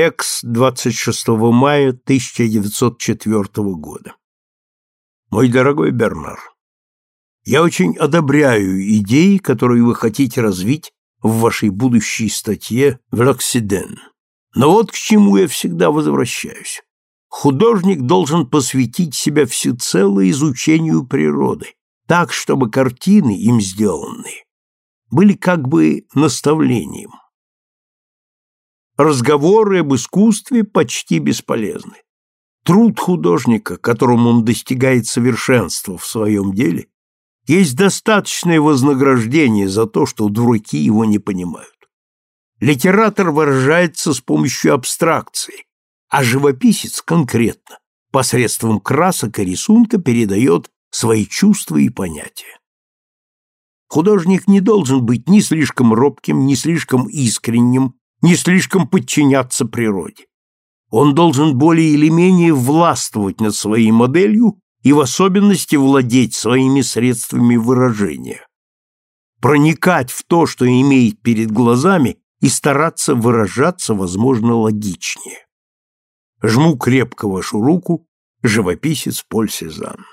Экс 26 мая 1904 года. Мой дорогой Бернар, я очень одобряю идеи, которые вы хотите развить в вашей будущей статье в «L'Occident». Но вот к чему я всегда возвращаюсь. Художник должен посвятить себя всецело изучению природы, так, чтобы картины, им сделанные, были как бы наставлением. Разговоры об искусстве почти бесполезны. Труд художника, которым он достигает совершенства в своем деле, есть достаточное вознаграждение за то, что дураки его не понимают. Литератор выражается с помощью абстракции, а живописец конкретно, посредством красок и рисунка передает свои чувства и понятия. Художник не должен быть ни слишком робким, ни слишком искренним, не слишком подчиняться природе. Он должен более или менее властвовать над своей моделью и в особенности владеть своими средствами выражения. Проникать в то, что имеет перед глазами, и стараться выражаться, возможно, логичнее. Жму крепко вашу руку, живописец Поль Сезанн.